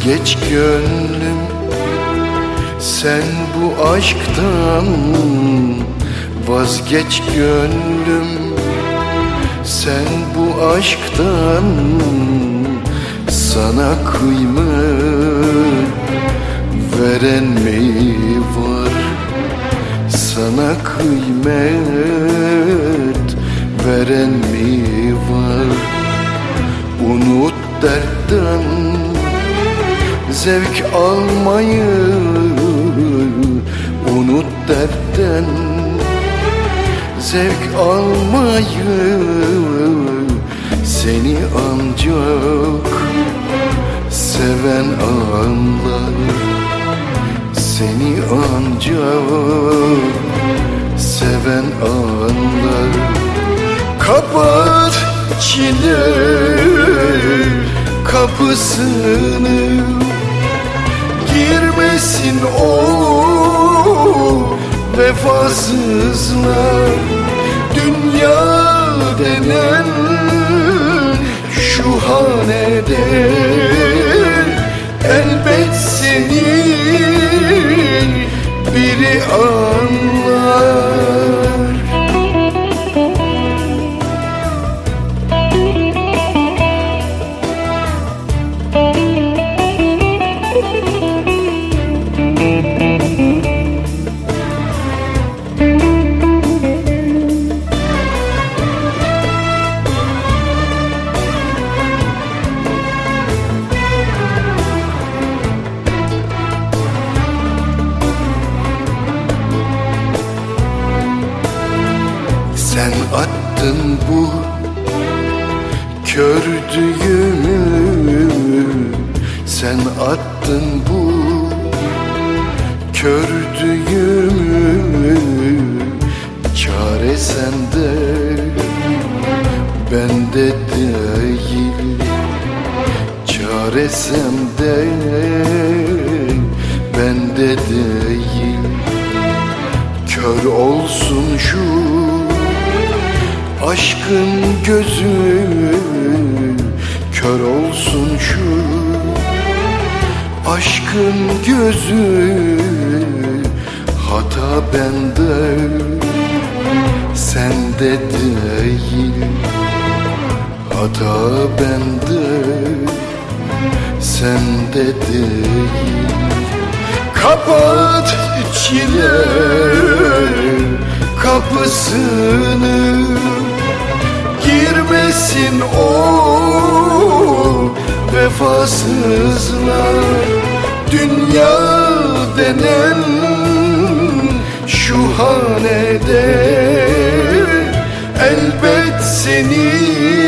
Vazgeç gönlüm sen bu aşktan Vazgeç gönlüm. Sen bu aşktan Sana kıymet veren mi var. Sana kıymet veren mi zevk almayı Unut dertten. Zevk almayı Seni ancak seven anlar. Seni ancak seven anlar. Kapat çile kapısını Girmesin o vefasızlar Dünya denen şu hanede Elbet seni biri anlar attın bu kör düğümü. Sen attın bu kör düğümü. Çare sende bende değil. Çare sende bende değil. Kör olsun şu aşkın gözü Kör olsun şu. Aşkın gözü Hata bende. Sende değil Hata bende. Sende değil. Kapat çile kapısını Girmesin o vefasızlar Dünya denen şu hanede Elbet seni